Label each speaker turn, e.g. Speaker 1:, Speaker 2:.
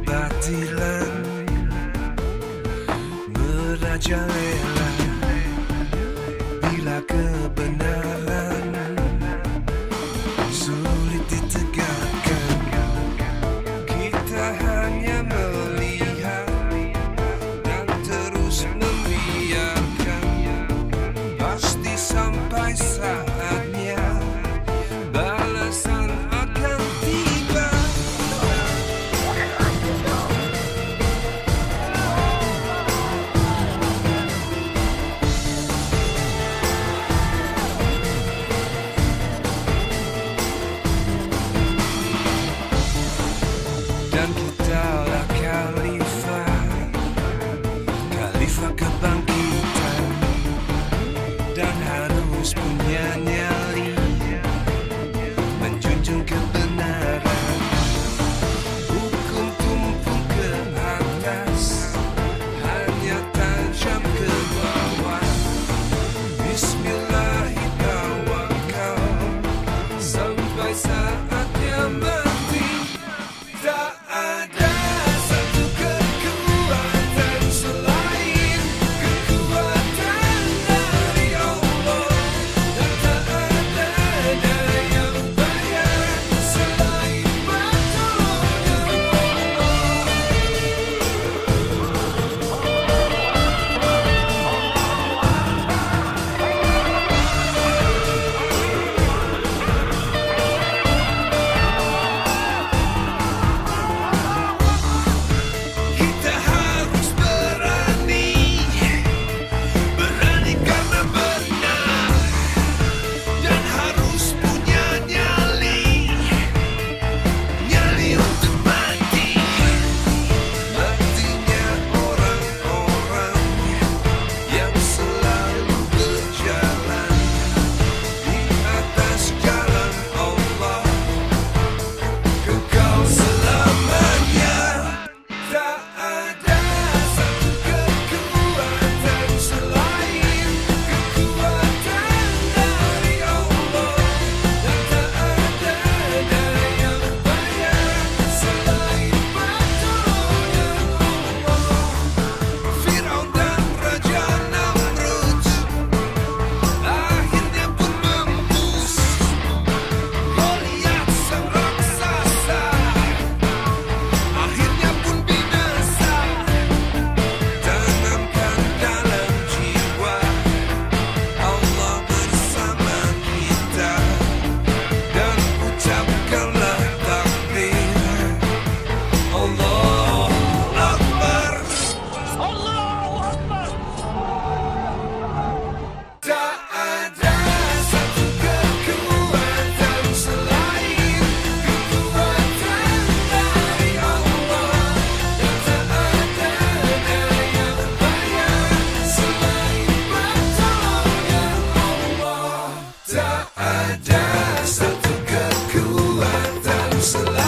Speaker 1: kebatilan merajalela Tak ada satu kekuatan selain